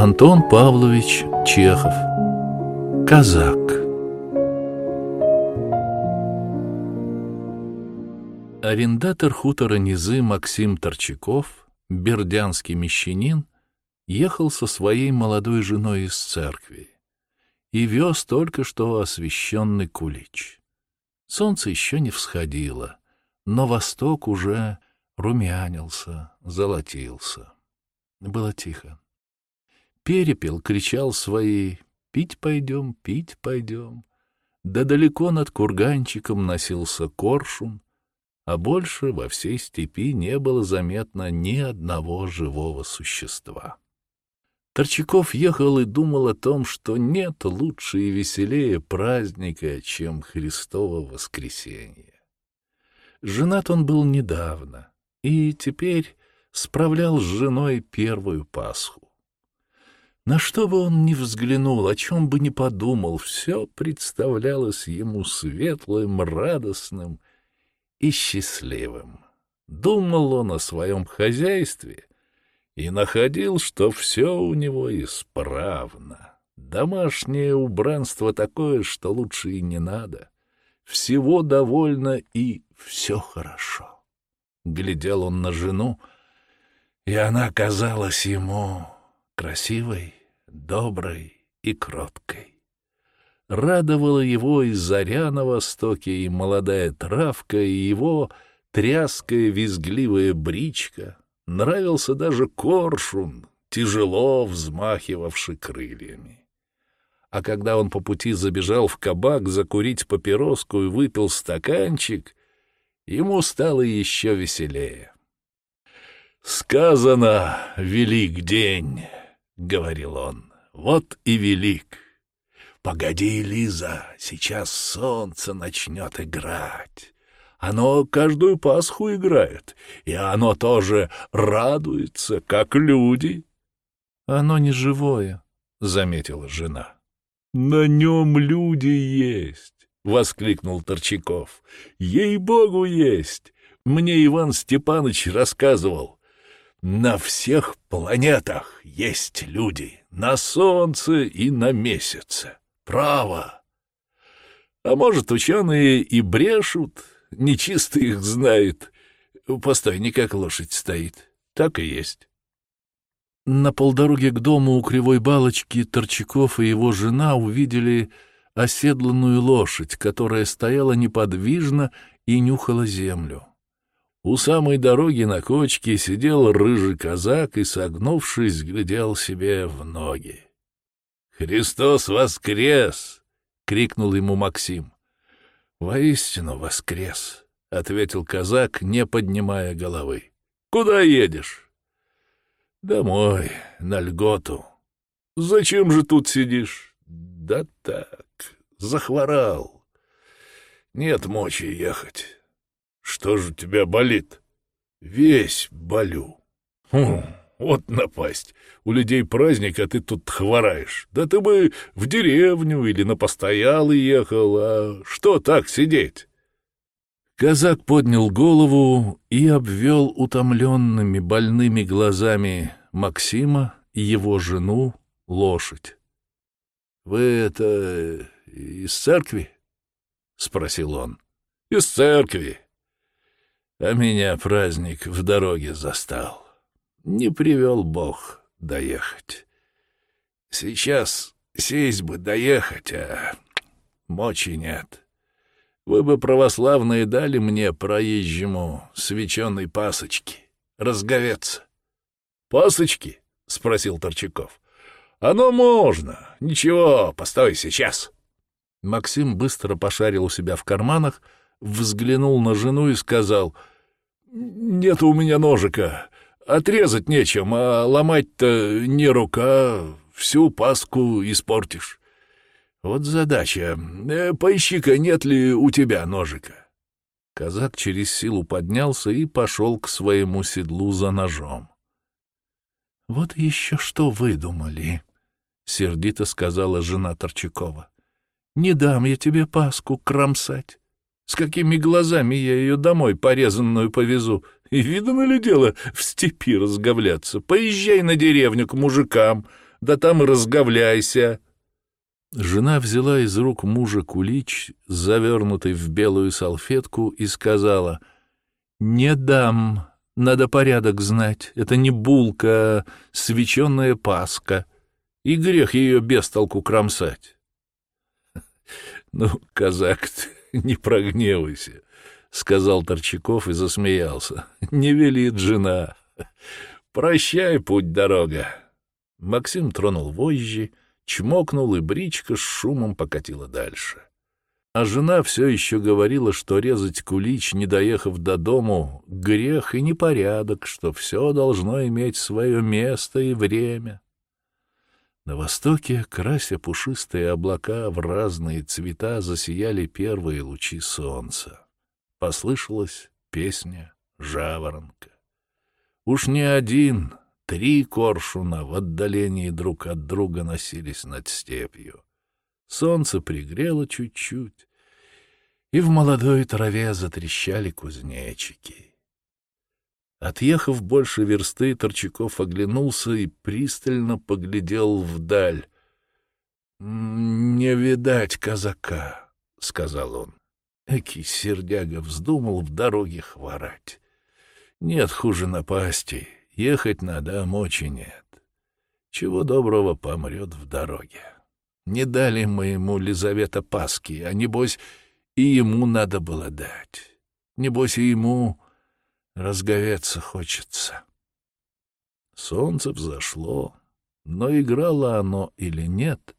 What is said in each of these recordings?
Антон Павлович Чехов Казак Арендатор хутора Низы Максим Торчаков, бердянский мещанин, ехал со своей молодой женой из церкви и вез только что освещенный кулич. Солнце еще не всходило, но восток уже румянился, золотился. Было тихо. Перепел кричал свои «Пить пойдем, пить пойдем». Да далеко над курганчиком носился коршун, а больше во всей степи не было заметно ни одного живого существа. Торчаков ехал и думал о том, что нет лучше и веселее праздника, чем Христово воскресенье. Женат он был недавно и теперь справлял с женой первую Пасху. На что бы он ни взглянул, о чем бы ни подумал, все представлялось ему светлым, радостным и счастливым. Думал он о своем хозяйстве и находил, что все у него исправно. Домашнее убранство такое, что лучше и не надо. Всего довольно и все хорошо. Глядел он на жену, и она казалась ему красивой, доброй и кроткой. Радовала его и заря на востоке, и молодая травка, и его тряская визгливая бричка. Нравился даже коршун, тяжело взмахивавший крыльями. А когда он по пути забежал в кабак закурить папироску и выпил стаканчик, ему стало еще веселее. «Сказано, велик день!» — говорил он. «Вот и велик! Погоди, Лиза, сейчас солнце начнет играть. Оно каждую Пасху играет, и оно тоже радуется, как люди». «Оно не живое», — заметила жена. «На нем люди есть», — воскликнул Торчаков. «Ей-богу, есть! Мне Иван Степанович рассказывал. На всех планетах есть люди, на Солнце и на Месяце. Право. А может, ученые и брешут, нечисто их знает. Постой, не как лошадь стоит. Так и есть. На полдороге к дому у Кривой Балочки Торчаков и его жена увидели оседланную лошадь, которая стояла неподвижно и нюхала землю. У самой дороги на кочке сидел рыжий казак и, согнувшись, глядел себе в ноги. «Христос воскрес!» — крикнул ему Максим. «Воистину воскрес!» — ответил казак, не поднимая головы. «Куда едешь?» «Домой, на льготу». «Зачем же тут сидишь?» «Да так, захворал. Нет мочи ехать». Что же у тебя болит? Весь болю. Хм, вот напасть. У людей праздник, а ты тут хвораешь. Да ты бы в деревню или на постоялый ехал, а что так сидеть? Казак поднял голову и обвел утомленными больными глазами Максима и его жену лошадь. — Вы это из церкви? — спросил он. — Из церкви а меня праздник в дороге застал. Не привел Бог доехать. Сейчас сесть бы доехать, а мочи нет. Вы бы, православные, дали мне проезжему свеченой пасочки, разговеться. — Пасочки? — спросил Торчаков. — Оно можно. Ничего, постой, сейчас. Максим быстро пошарил у себя в карманах, взглянул на жену и сказал — нет у меня ножика. Отрезать нечем, а ломать-то не рука, всю паску испортишь. Вот задача. Э, поищи-ка, нет ли у тебя ножика. Казак через силу поднялся и пошел к своему седлу за ножом. — Вот еще что выдумали, — сердито сказала жена Торчакова. — Не дам я тебе паску кромсать. С какими глазами я ее домой порезанную повезу? И видно ли дело в степи разговляться? Поезжай на деревню к мужикам. да там и разговляйся. Жена взяла из рук мужа кулич, завернутый в белую салфетку, и сказала, «Не дам, надо порядок знать, это не булка, а свеченная паска, и грех ее без толку кромсать». «Ну, казак, не прогневайся», — сказал Торчаков и засмеялся. «Не велит жена. Прощай, путь-дорога». Максим тронул вожжи, чмокнул, и бричка с шумом покатила дальше. А жена все еще говорила, что резать кулич, не доехав до дому, грех и непорядок, что все должно иметь свое место и время. На востоке, крася пушистые облака в разные цвета, засияли первые лучи солнца. Послышалась песня жаворонка. Уж не один, Три коршуна в отдалении друг от друга носились над степью. Солнце пригрело чуть-чуть, и в молодой траве затрещали кузнечики. Отъехав больше версты, Торчаков оглянулся и пристально поглядел вдаль. — Не видать казака, — сказал он. Экий сердяга вздумал в дороге хворать. Нет хуже напасти. Ехать надо, а мочи нет. Чего доброго помрет в дороге. Не дали мы ему Лизавета Паски, а небось и ему надо было дать. Небось и ему разговеться хочется. Солнце взошло, но играло оно или нет,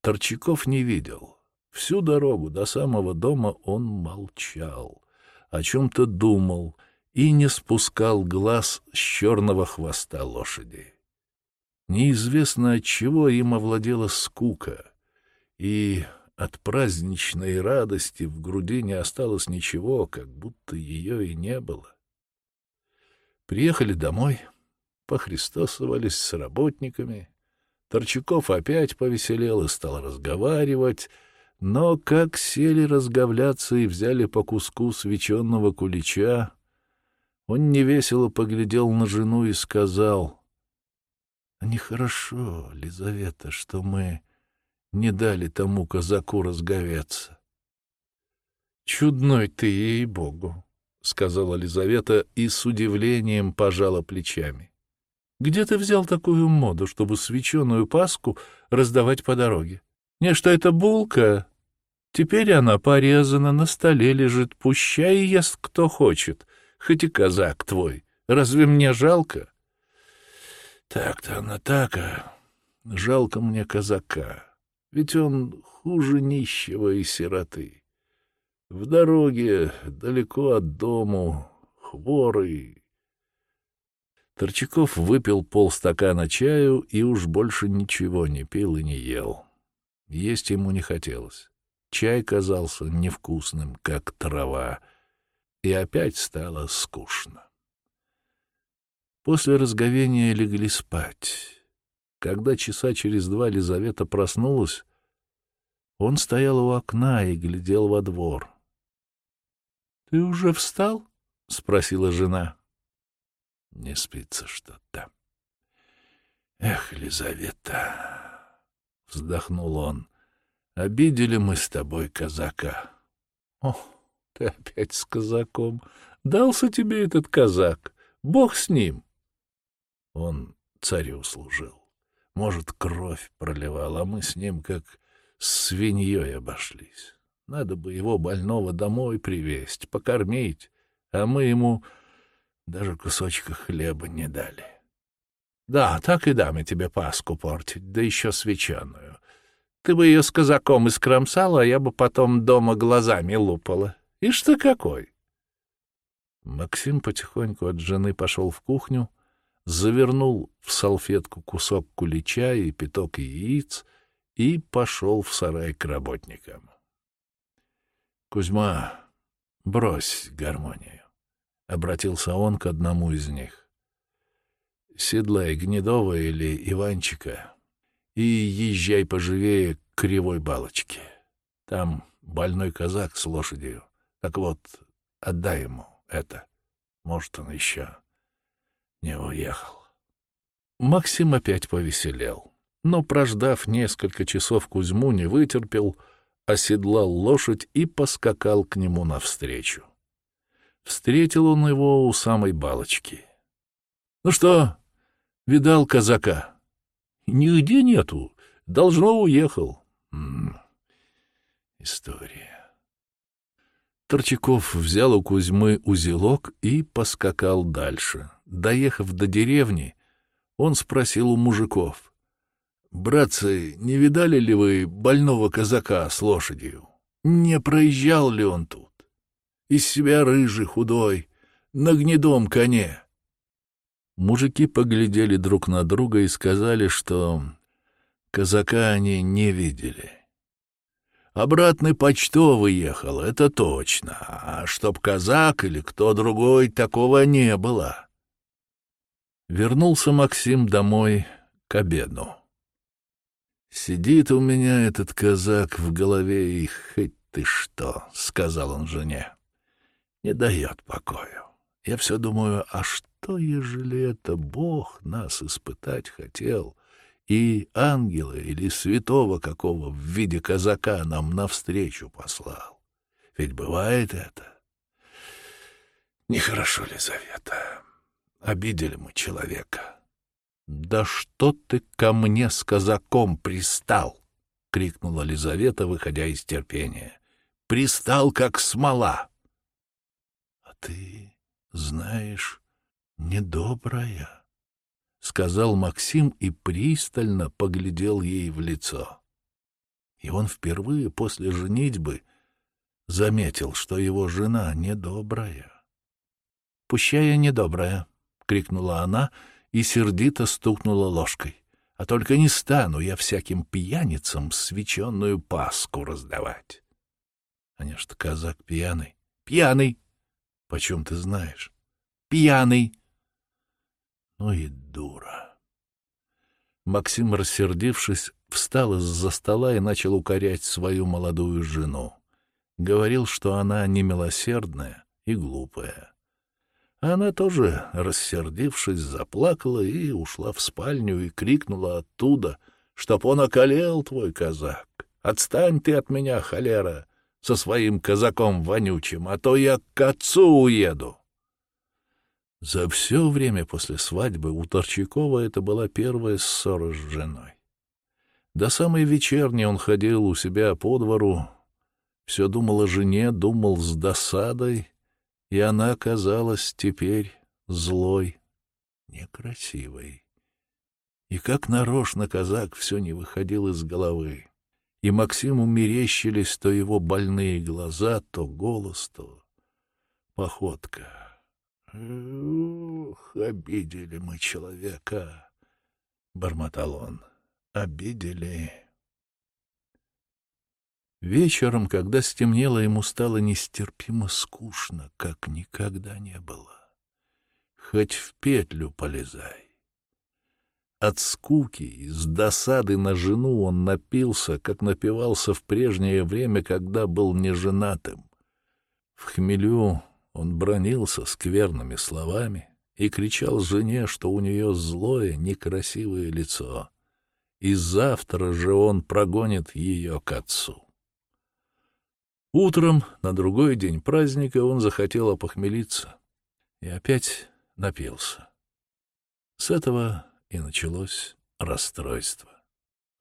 Торчаков не видел. Всю дорогу до самого дома он молчал, о чем-то думал — и не спускал глаз с черного хвоста лошади. Неизвестно от чего им овладела скука, и от праздничной радости в груди не осталось ничего, как будто ее и не было. Приехали домой, похристосовались с работниками. Торчаков опять повеселел и стал разговаривать, но как сели разговляться и взяли по куску свеченного кулича, он невесело поглядел на жену и сказал, «А нехорошо, Лизавета, что мы не дали тому казаку разговеться». «Чудной ты, ей-богу», — сказала Лизавета и с удивлением пожала плечами. «Где ты взял такую моду, чтобы свеченую паску раздавать по дороге? Не, что это булка. Теперь она порезана, на столе лежит, пущай ест кто хочет хоть и казак твой. Разве мне жалко? Так-то она так, а жалко мне казака, ведь он хуже нищего и сироты. В дороге, далеко от дому, хворый. Торчаков выпил полстакана чаю и уж больше ничего не пил и не ел. Есть ему не хотелось. Чай казался невкусным, как трава, и опять стало скучно. После разговения легли спать. Когда часа через два Лизавета проснулась, он стоял у окна и глядел во двор. — Ты уже встал? — спросила жена. — Не спится что-то. — Эх, Лизавета! — вздохнул он. — Обидели мы с тобой казака. — Ох! Ты опять с казаком. Дался тебе этот казак. Бог с ним. Он царю служил. Может, кровь проливал, а мы с ним как с свиньей обошлись. Надо бы его больного домой привезть, покормить, а мы ему даже кусочка хлеба не дали. Да, так и дам я тебе паску портить, да еще свеченую. Ты бы ее с казаком искромсала, а я бы потом дома глазами лупала. Ишь ты какой! Максим потихоньку от жены пошел в кухню, завернул в салфетку кусок кулича и пяток яиц и пошел в сарай к работникам. — Кузьма, брось гармонию, — обратился он к одному из них. — Седлай Гнедова или Иванчика и езжай поживее к Кривой Балочке. Там больной казак с лошадью. Так вот, отдай ему это. Может, он еще не уехал. Максим опять повеселел. но, прождав несколько часов Кузьму, не вытерпел, оседлал лошадь и поскакал к нему навстречу. Встретил он его у самой балочки. — Ну что, видал казака? — Нигде нету. Должно, уехал. М -м, история. Торчаков взял у Кузьмы узелок и поскакал дальше. Доехав до деревни, он спросил у мужиков. — Братцы, не видали ли вы больного казака с лошадью? Не проезжал ли он тут? Из себя рыжий, худой, на гнедом коне. Мужики поглядели друг на друга и сказали, что казака они не видели. Обратный почтовый ехал, это точно, а чтоб казак или кто другой, такого не было. Вернулся Максим домой к обеду. «Сидит у меня этот казак в голове, и хоть ты что», — сказал он жене, — «не дает покою. Я все думаю, а что, ежели это Бог нас испытать хотел, и ангела или святого какого в виде казака нам навстречу послал? Ведь бывает это. Нехорошо, Лизавета». Обидели мы человека. — Да что ты ко мне с казаком пристал? — крикнула Лизавета, выходя из терпения. — Пристал, как смола. — А ты знаешь, недобрая, — сказал Максим и пристально поглядел ей в лицо. И он впервые после женитьбы заметил, что его жена недобрая. — Пущая недобрая, крикнула она и сердито стукнула ложкой. «А только не стану я всяким пьяницам свеченную паску раздавать». «Конечно, казак пьяный». «Пьяный!» «Почем ты знаешь?» «Пьяный!» «Ну и дура!» Максим, рассердившись, встал из-за стола и начал укорять свою молодую жену. Говорил, что она немилосердная и глупая. Она тоже, рассердившись, заплакала и ушла в спальню и крикнула оттуда, чтоб он околел, твой казак. Отстань ты от меня, холера, со своим казаком вонючим, а то я к отцу уеду. За все время после свадьбы у Торчакова это была первая ссора с женой. До самой вечерни он ходил у себя по двору, все думал о жене, думал с досадой, и она казалась теперь злой, некрасивой. И как нарочно казак все не выходил из головы. И Максиму мерещились то его больные глаза, то голос, то походка. «Ух, обидели мы человека!» — бормотал он. «Обидели!» Вечером, когда стемнело, ему стало нестерпимо скучно, как никогда не было. Хоть в петлю полезай. От скуки и с досады на жену он напился, как напивался в прежнее время, когда был неженатым. В хмелю он бронился скверными словами и кричал жене, что у нее злое, некрасивое лицо, и завтра же он прогонит ее к отцу. Утром, на другой день праздника, он захотел опохмелиться и опять напился. С этого и началось расстройство.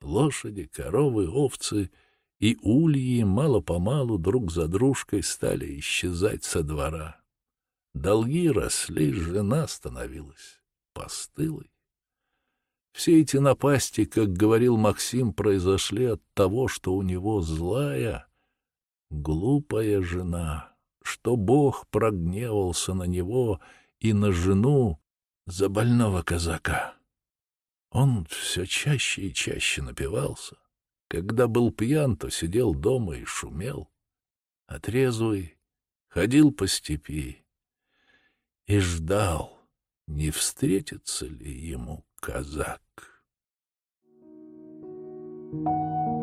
Лошади, коровы, овцы и ульи мало-помалу друг за дружкой стали исчезать со двора. Долги росли, жена становилась постылой. Все эти напасти, как говорил Максим, произошли от того, что у него злая, Глупая жена, что Бог прогневался на него и на жену за больного казака. Он все чаще и чаще напивался. Когда был пьян, то сидел дома и шумел. Отрезвый ходил по степи и ждал, не встретится ли ему казак. Thank you.